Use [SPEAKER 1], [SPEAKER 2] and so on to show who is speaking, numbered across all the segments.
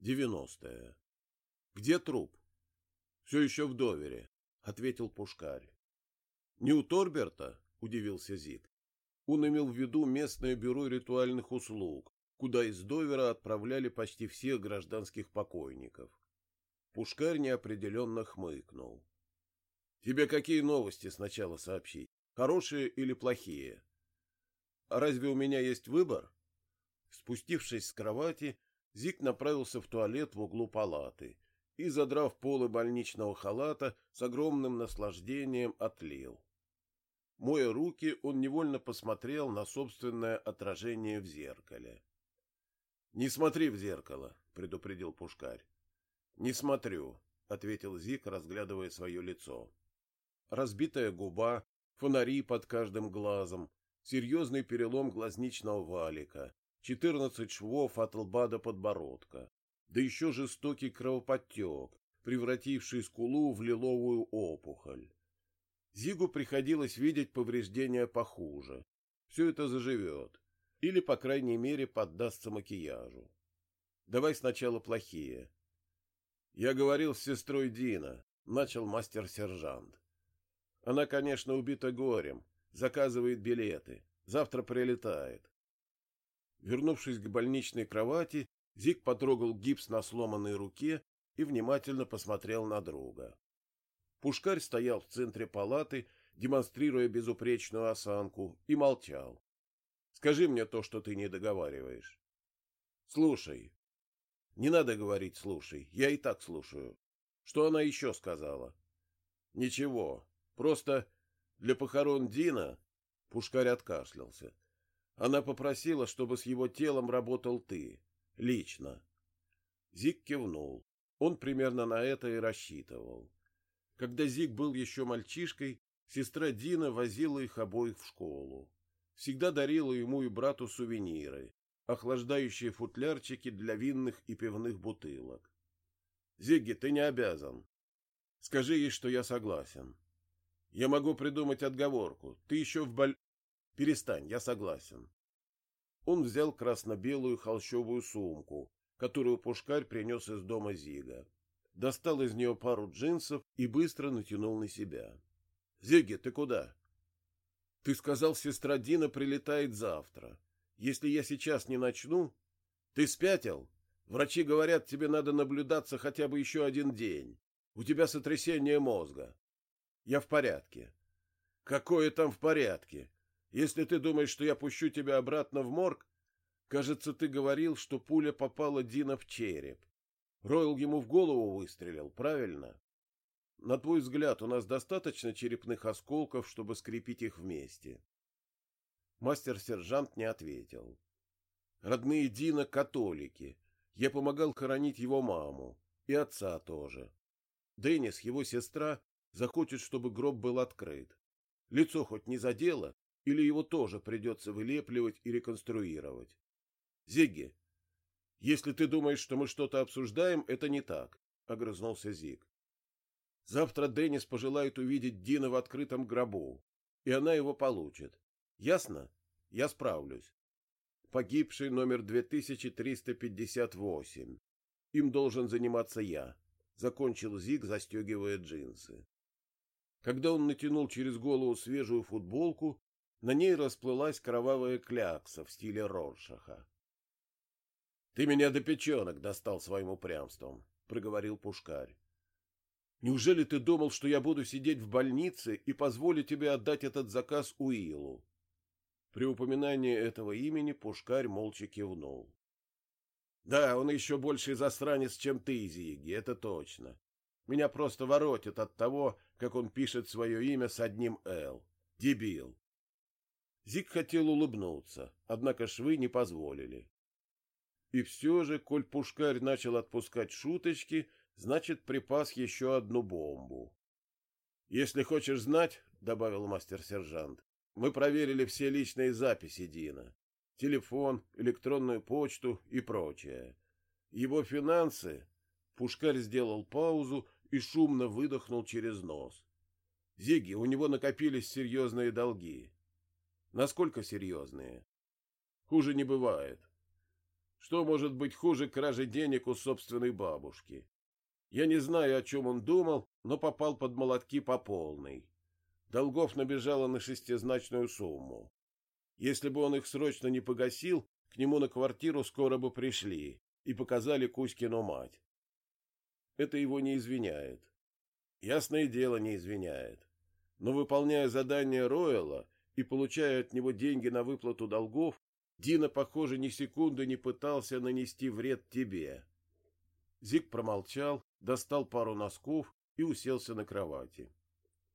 [SPEAKER 1] Девяностое. Где труп? Все еще в довере, ответил Пушкарь. Не у Торберта? удивился Зик. Он имел в виду местное бюро ритуальных услуг, куда из Довера отправляли почти всех гражданских покойников. Пушкарь неопределенно хмыкнул. — Тебе какие новости сначала сообщить? Хорошие или плохие? А разве у меня есть выбор? Спустившись с кровати, Зик направился в туалет в углу палаты и, задрав полы больничного халата, с огромным наслаждением отлил. Моя руки, он невольно посмотрел на собственное отражение в зеркале. — Не смотри в зеркало, — предупредил Пушкарь. — Не смотрю, — ответил Зик, разглядывая свое лицо разбитая губа, фонари под каждым глазом, серьезный перелом глазничного валика, четырнадцать швов от лба до подбородка, да еще жестокий кровоподтек, превративший скулу в лиловую опухоль. Зигу приходилось видеть повреждения похуже. Все это заживет. Или, по крайней мере, поддастся макияжу. Давай сначала плохие. Я говорил с сестрой Дина, начал мастер-сержант. Она, конечно, убита горем, заказывает билеты, завтра прилетает. Вернувшись к больничной кровати, Зик потрогал гипс на сломанной руке и внимательно посмотрел на друга. Пушкарь стоял в центре палаты, демонстрируя безупречную осанку, и молчал. — Скажи мне то, что ты не договариваешь. — Слушай. — Не надо говорить «слушай», я и так слушаю. Что она еще сказала? — Ничего, Просто для похорон Дина Пушкарь откашлялся. Она попросила, чтобы с его телом работал ты, лично. Зик кивнул. Он примерно на это и рассчитывал. Когда Зик был еще мальчишкой, сестра Дина возила их обоих в школу. Всегда дарила ему и брату сувениры, охлаждающие футлярчики для винных и пивных бутылок. Зигги, ты не обязан. Скажи ей, что я согласен. Я могу придумать отговорку. Ты еще в боль... Перестань, я согласен. Он взял красно-белую холщовую сумку, которую Пушкарь принес из дома Зига. Достал из нее пару джинсов и быстро натянул на себя. — Зиги, ты куда? — Ты сказал, сестра Дина прилетает завтра. Если я сейчас не начну... Ты спятил? Врачи говорят, тебе надо наблюдаться хотя бы еще один день. У тебя сотрясение мозга. Я в порядке. Какое там в порядке? Если ты думаешь, что я пущу тебя обратно в морг, кажется, ты говорил, что пуля попала Дина в череп. Ройл ему в голову выстрелил, правильно? На твой взгляд, у нас достаточно черепных осколков, чтобы скрепить их вместе? Мастер-сержант не ответил. Родные Дина католики. Я помогал хоронить его маму. И отца тоже. Деннис, его сестра, захочет, чтобы гроб был открыт. Лицо хоть не задело, или его тоже придется вылепливать и реконструировать. Зигги, если ты думаешь, что мы что-то обсуждаем, это не так, — огрызнулся Зиг. Завтра Деннис пожелает увидеть Дина в открытом гробу, и она его получит. Ясно? Я справлюсь. Погибший номер 2358. Им должен заниматься я. Закончил Зиг, застегивая джинсы. Когда он натянул через голову свежую футболку, на ней расплылась кровавая клякса в стиле Роршаха. — Ты меня до печенок достал своим упрямством, — проговорил Пушкарь. — Неужели ты думал, что я буду сидеть в больнице и позволю тебе отдать этот заказ Уилу? При упоминании этого имени Пушкарь молча кивнул. — Да, он еще больше засранец, чем ты, Зиги, это точно. Меня просто воротит от того, как он пишет свое имя с одним «Л». Дебил. Зик хотел улыбнуться, однако швы не позволили. И все же, коль Пушкарь начал отпускать шуточки, значит, припас еще одну бомбу. — Если хочешь знать, — добавил мастер-сержант, — мы проверили все личные записи Дина. Телефон, электронную почту и прочее. Его финансы... Пушкарь сделал паузу и шумно выдохнул через нос. Зиги, у него накопились серьезные долги. Насколько серьезные? Хуже не бывает. Что может быть хуже кражи денег у собственной бабушки? Я не знаю, о чем он думал, но попал под молотки по полной. Долгов набежало на шестизначную сумму. Если бы он их срочно не погасил, к нему на квартиру скоро бы пришли и показали Кузькину мать. Это его не извиняет. Ясное дело, не извиняет. Но выполняя задание Ройла и получая от него деньги на выплату долгов, Дина, похоже, ни секунды не пытался нанести вред тебе. Зик промолчал, достал пару носков и уселся на кровати.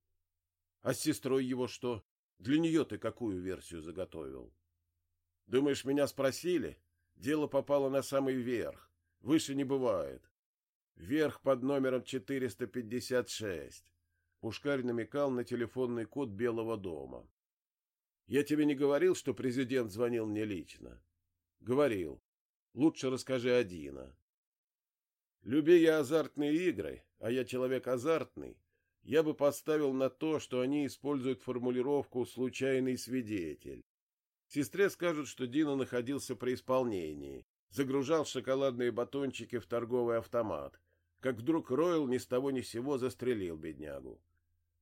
[SPEAKER 1] — А с сестрой его что? Для нее ты какую версию заготовил? — Думаешь, меня спросили? Дело попало на самый верх. Выше не бывает. Верх под номером 456. Пушкарь намекал на телефонный код Белого дома. Я тебе не говорил, что президент звонил мне лично? Говорил. Лучше расскажи о Дина. Люби я азартные игры, а я человек азартный, я бы поставил на то, что они используют формулировку «случайный свидетель». Сестре скажут, что Дина находился при исполнении, загружал шоколадные батончики в торговый автомат, как вдруг Ройл ни с того ни с сего застрелил беднягу.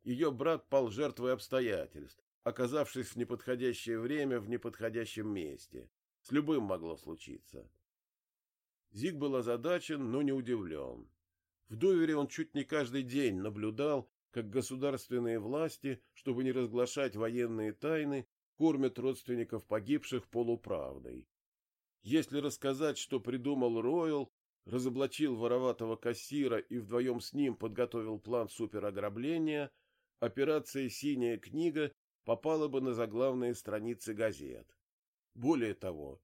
[SPEAKER 1] Ее брат пал жертвой обстоятельств, оказавшись в неподходящее время в неподходящем месте. С любым могло случиться. Зиг был озадачен, но не удивлен. В Довере он чуть не каждый день наблюдал, как государственные власти, чтобы не разглашать военные тайны, кормят родственников погибших полуправдой. Если рассказать, что придумал Ройл, разоблачил вороватого кассира и вдвоем с ним подготовил план суперограбления, операция «Синяя книга» попала бы на заглавные страницы газет. Более того,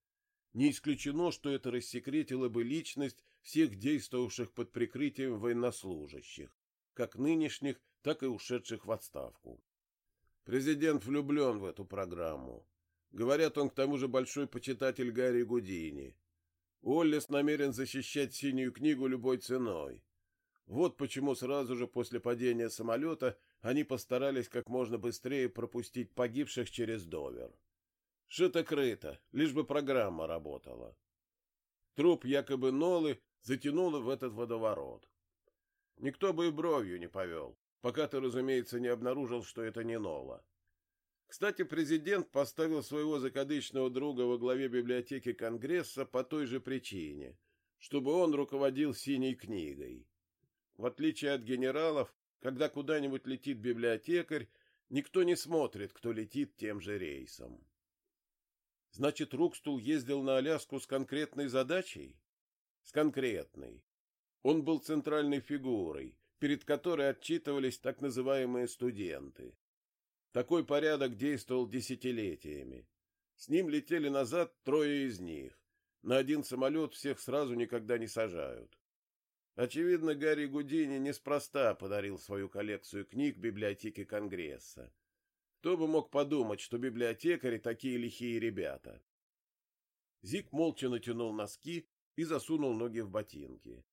[SPEAKER 1] не исключено, что это рассекретило бы личность всех действовавших под прикрытием военнослужащих, как нынешних, так и ушедших в отставку. Президент влюблен в эту программу. Говорят, он к тому же большой почитатель Гарри Гудини. Уоллес намерен защищать синюю книгу любой ценой. Вот почему сразу же после падения самолета они постарались как можно быстрее пропустить погибших через Довер. Шито-крыто, лишь бы программа работала. Труп якобы Нолы затянуло в этот водоворот. Никто бы и бровью не повел, пока ты, разумеется, не обнаружил, что это не Нола. Кстати, президент поставил своего закадычного друга во главе библиотеки Конгресса по той же причине, чтобы он руководил синей книгой. В отличие от генералов, когда куда-нибудь летит библиотекарь, никто не смотрит, кто летит тем же рейсом. Значит, Рукстул ездил на Аляску с конкретной задачей? С конкретной. Он был центральной фигурой, перед которой отчитывались так называемые студенты. Такой порядок действовал десятилетиями. С ним летели назад трое из них. На один самолет всех сразу никогда не сажают. Очевидно, Гарри Гудини неспроста подарил свою коллекцию книг библиотеке Конгресса. Кто бы мог подумать, что библиотекари такие лихие ребята. Зик молча натянул носки и засунул ноги в ботинки.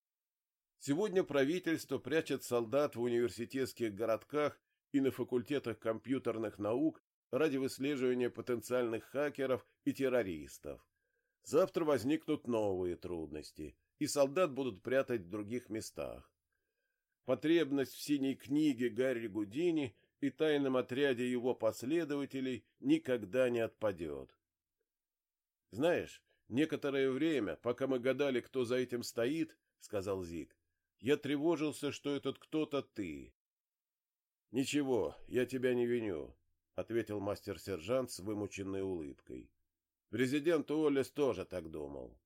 [SPEAKER 1] Сегодня правительство прячет солдат в университетских городках и на факультетах компьютерных наук ради выслеживания потенциальных хакеров и террористов. Завтра возникнут новые трудности, и солдат будут прятать в других местах. Потребность в синей книге Гарри Гудини и тайном отряде его последователей никогда не отпадет. Знаешь, некоторое время, пока мы гадали, кто за этим стоит, — сказал Зик, — я тревожился, что этот кто-то ты. — Ничего, я тебя не виню, — ответил мастер-сержант с вымученной улыбкой. Президент Уоллес тоже так думал.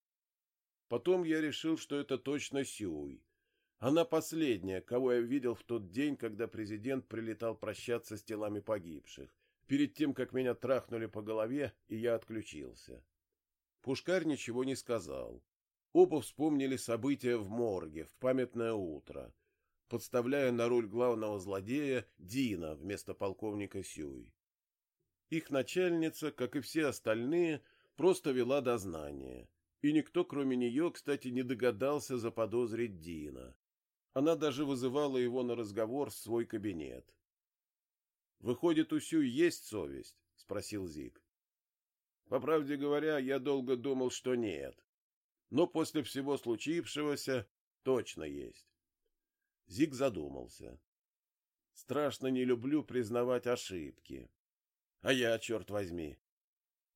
[SPEAKER 1] Потом я решил, что это точно Сюй, она последняя, кого я видел в тот день, когда президент прилетал прощаться с телами погибших, перед тем, как меня трахнули по голове, и я отключился. Пушкарь ничего не сказал. Оба вспомнили события в морге в памятное утро, подставляя на руль главного злодея Дина вместо полковника Сюй. Их начальница, как и все остальные, просто вела дознание, и никто, кроме нее, кстати, не догадался заподозрить Дина. Она даже вызывала его на разговор в свой кабинет. «Выходит, у Сю есть совесть?» — спросил Зик. «По правде говоря, я долго думал, что нет. но после всего случившегося точно есть. Зиг задумался. Страшно не люблю признавать ошибки. А я, черт возьми.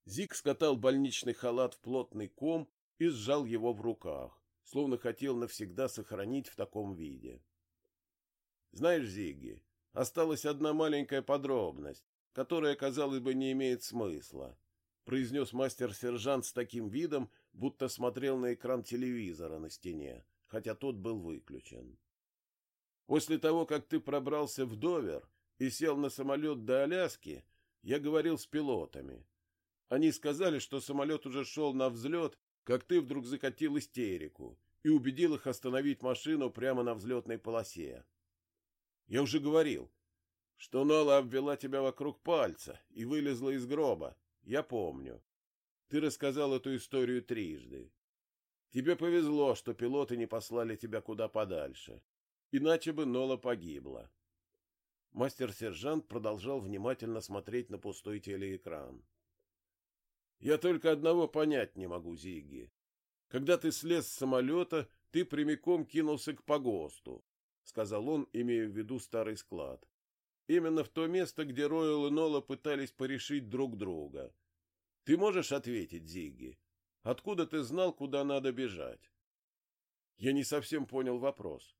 [SPEAKER 1] Зиг скатал больничный халат в плотный ком и сжал его в руках, словно хотел навсегда сохранить в таком виде. Знаешь, Зигги, осталась одна маленькая подробность, которая, казалось бы, не имеет смысла, произнес мастер-сержант с таким видом, будто смотрел на экран телевизора на стене, хотя тот был выключен. После того, как ты пробрался в Довер и сел на самолет до Аляски, я говорил с пилотами. Они сказали, что самолет уже шел на взлет, как ты вдруг закатил истерику и убедил их остановить машину прямо на взлетной полосе. Я уже говорил, что Нола обвела тебя вокруг пальца и вылезла из гроба. Я помню. Ты рассказал эту историю трижды. Тебе повезло, что пилоты не послали тебя куда подальше. Иначе бы Нола погибла. Мастер-сержант продолжал внимательно смотреть на пустой телеэкран. Я только одного понять не могу, Зиги. Когда ты слез с самолета, ты прямиком кинулся к погосту, — сказал он, имея в виду старый склад. Именно в то место, где Ройл и Нола пытались порешить друг друга. Ты можешь ответить, Зиги? Откуда ты знал, куда надо бежать? Я не совсем понял вопрос.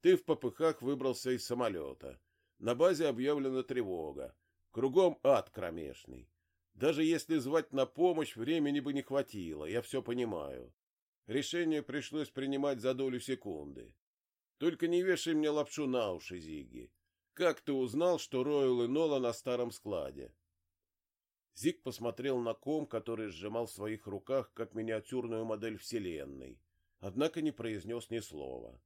[SPEAKER 1] Ты в попыхах выбрался из самолета. На базе объявлена тревога. Кругом ад кромешный. Даже если звать на помощь, времени бы не хватило, я все понимаю. Решение пришлось принимать за долю секунды. Только не вешай мне лапшу на уши, Зиги. Как ты узнал, что Ройл и Нола на старом складе? Зиг посмотрел на ком, который сжимал в своих руках как миниатюрную модель Вселенной, однако не произнес ни слова.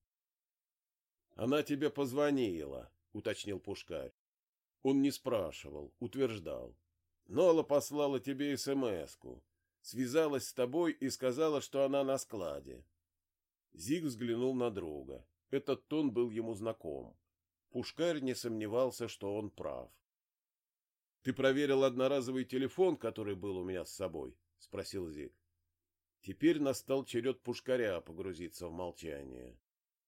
[SPEAKER 1] — Она тебе позвонила, — уточнил Пушкарь. Он не спрашивал, утверждал. Нола послала тебе СМС-ку, связалась с тобой и сказала, что она на складе. Зиг взглянул на друга. Этот тон был ему знаком. Пушкарь не сомневался, что он прав. — Ты проверил одноразовый телефон, который был у меня с собой? — спросил Зиг. Теперь настал черед Пушкаря погрузиться в молчание.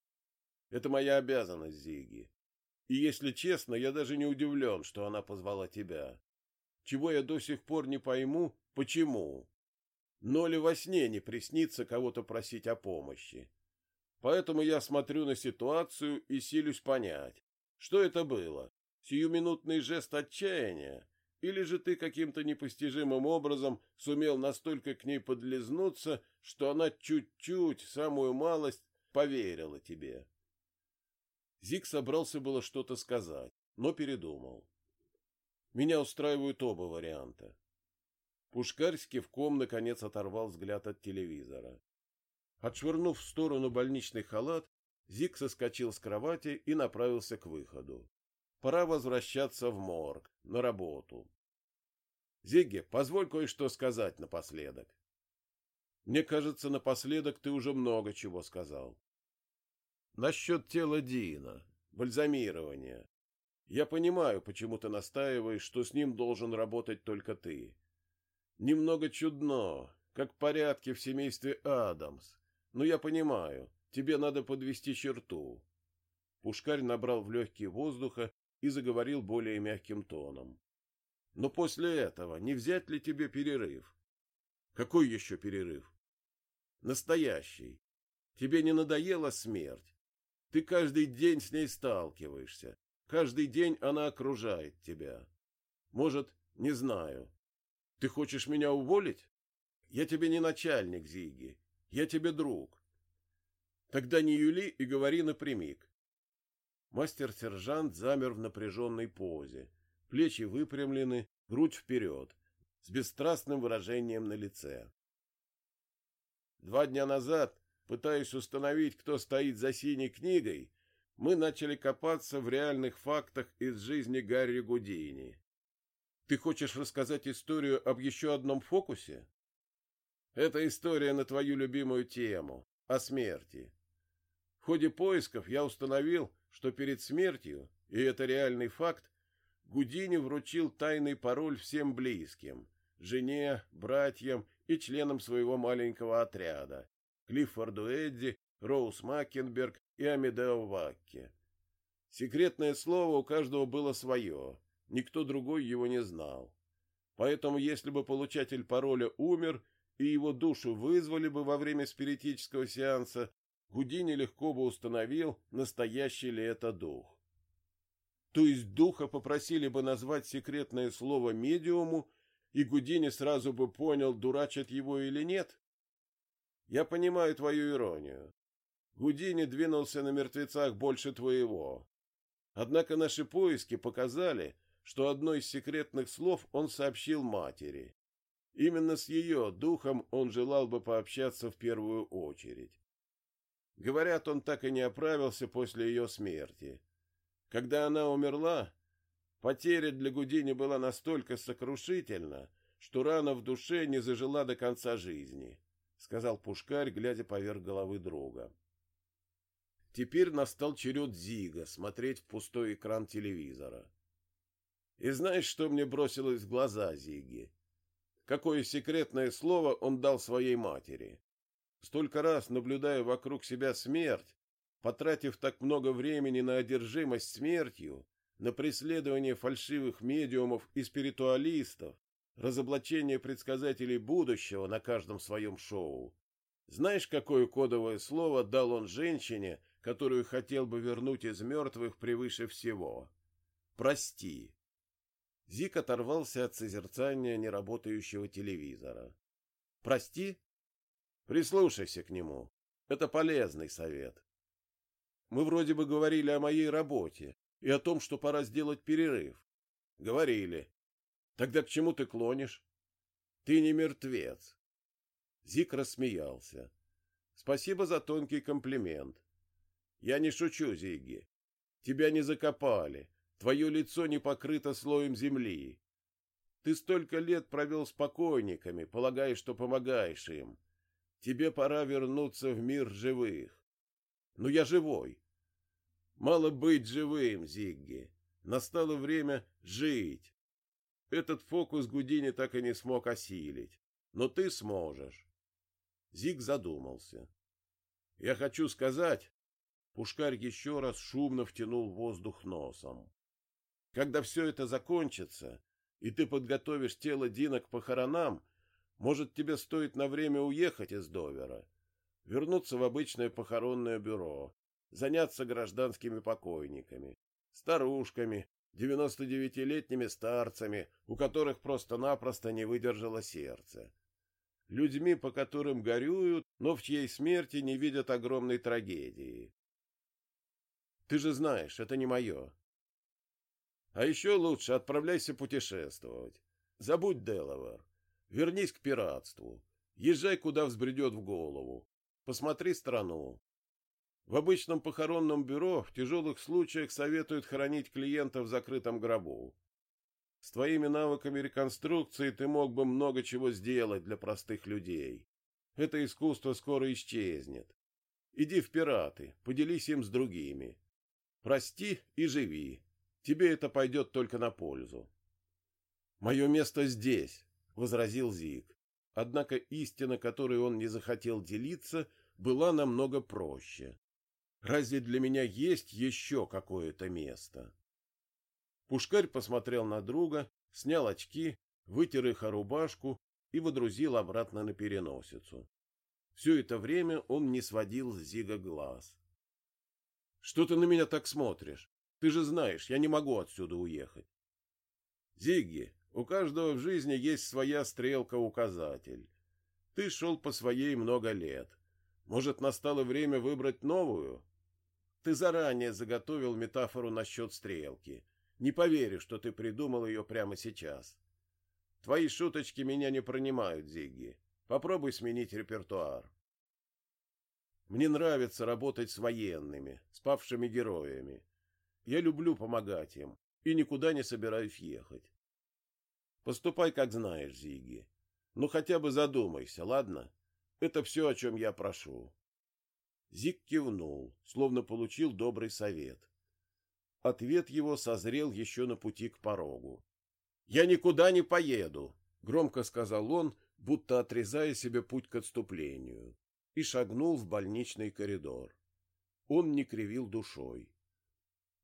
[SPEAKER 1] — Это моя обязанность, Зиги. И, если честно, я даже не удивлен, что она позвала тебя. Чего я до сих пор не пойму, почему? Но ли во сне не приснится кого-то просить о помощи? Поэтому я смотрю на ситуацию и силюсь понять, что это было, сиюминутный жест отчаяния, или же ты каким-то непостижимым образом сумел настолько к ней подлизнуться, что она чуть-чуть, самую малость, поверила тебе. Зиг собрался было что-то сказать, но передумал. Меня устраивают оба варианта. Пушкарь с кивком наконец оторвал взгляд от телевизора. Отшвырнув в сторону больничный халат, Зик соскочил с кровати и направился к выходу. Пора возвращаться в морг, на работу. Зигги, позволь кое-что сказать напоследок. Мне кажется, напоследок ты уже много чего сказал. Насчет тела Дина, бальзамирования. Я понимаю, почему ты настаиваешь, что с ним должен работать только ты. Немного чудно, как порядки в семействе Адамс, но я понимаю, тебе надо подвести черту. Пушкарь набрал в легкие воздуха и заговорил более мягким тоном. Но после этого не взять ли тебе перерыв? Какой еще перерыв? Настоящий. Тебе не надоела смерть? Ты каждый день с ней сталкиваешься. Каждый день она окружает тебя. Может, не знаю. Ты хочешь меня уволить? Я тебе не начальник, Зиги. Я тебе друг. Тогда не юли и говори напрямик. Мастер-сержант замер в напряженной позе, плечи выпрямлены, грудь вперед, с бесстрастным выражением на лице. Два дня назад, пытаясь установить, кто стоит за синей книгой, мы начали копаться в реальных фактах из жизни Гарри Гудини. Ты хочешь рассказать историю об еще одном фокусе? Это история на твою любимую тему — о смерти. В ходе поисков я установил, что перед смертью, и это реальный факт, Гудини вручил тайный пароль всем близким — жене, братьям и членам своего маленького отряда — Клиффорду Эдди, Роуз Маккенберг и Амедео Вакке. Секретное слово у каждого было свое, никто другой его не знал. Поэтому, если бы получатель пароля умер и его душу вызвали бы во время спиритического сеанса, Гудини легко бы установил, настоящий ли это дух. То есть духа попросили бы назвать секретное слово медиуму, и Гудини сразу бы понял, дурачат его или нет? Я понимаю твою иронию. Гудини двинулся на мертвецах больше твоего. Однако наши поиски показали, что одно из секретных слов он сообщил матери. Именно с ее духом он желал бы пообщаться в первую очередь. Говорят, он так и не оправился после ее смерти. Когда она умерла, потеря для Гудини была настолько сокрушительна, что рана в душе не зажила до конца жизни, — сказал Пушкарь, глядя поверх головы друга. Теперь настал черед Зига смотреть в пустой экран телевизора. И знаешь, что мне бросилось в глаза Зиги? Какое секретное слово он дал своей матери. Столько раз наблюдая вокруг себя смерть, потратив так много времени на одержимость смертью, на преследование фальшивых медиумов и спиритуалистов, разоблачение предсказателей будущего на каждом своем шоу. Знаешь, какое кодовое слово дал он женщине, которую хотел бы вернуть из мертвых превыше всего? Прости. Зик оторвался от созерцания неработающего телевизора. «Прости?» «Прислушайся к нему. Это полезный совет. Мы вроде бы говорили о моей работе и о том, что пора сделать перерыв. Говорили. Тогда к чему ты клонишь? Ты не мертвец». Зик рассмеялся. «Спасибо за тонкий комплимент. Я не шучу, Зигги. Тебя не закопали, Твое лицо не покрыто слоем земли. Ты столько лет провел с покойниками, полагая, что помогаешь им. Тебе пора вернуться в мир живых. Но я живой. Мало быть живым, Зигги. Настало время жить. Этот фокус Гудини так и не смог осилить. Но ты сможешь. Зиг задумался. Я хочу сказать... Пушкарь еще раз шумно втянул воздух носом. Когда все это закончится, и ты подготовишь тело Дина к похоронам, может, тебе стоит на время уехать из Довера, вернуться в обычное похоронное бюро, заняться гражданскими покойниками, старушками, 99-летними старцами, у которых просто-напросто не выдержало сердце, людьми, по которым горюют, но в чьей смерти не видят огромной трагедии. Ты же знаешь, это не мое. А еще лучше отправляйся путешествовать. Забудь Делавер. Вернись к пиратству. Езжай, куда взбредет в голову. Посмотри страну. В обычном похоронном бюро в тяжелых случаях советуют хоронить клиента в закрытом гробу. С твоими навыками реконструкции ты мог бы много чего сделать для простых людей. Это искусство скоро исчезнет. Иди в пираты, поделись им с другими. Прости и живи. Тебе это пойдет только на пользу. Мое место здесь, возразил Зиг. Однако истина, которой он не захотел делиться, была намного проще. Разве для меня есть еще какое-то место? Пушкарь посмотрел на друга, снял очки, вытер их о рубашку и водрузил обратно на переносицу. Все это время он не сводил с Зига глаз. — Что ты на меня так смотришь? Ты же знаешь, я не могу отсюда уехать. Зигги, у каждого в жизни есть своя стрелка-указатель. Ты шел по своей много лет. Может, настало время выбрать новую? Ты заранее заготовил метафору насчет стрелки. Не поверю, что ты придумал ее прямо сейчас. Твои шуточки меня не пронимают, Зигги. Попробуй сменить репертуар. Мне нравится работать с военными, с павшими героями. Я люблю помогать им и никуда не собираюсь ехать. Поступай, как знаешь, Зиги. Ну, хотя бы задумайся, ладно? Это все, о чем я прошу. Зиг кивнул, словно получил добрый совет. Ответ его созрел еще на пути к порогу. «Я никуда не поеду», — громко сказал он, будто отрезая себе путь к отступлению, и шагнул в больничный коридор. Он не кривил душой.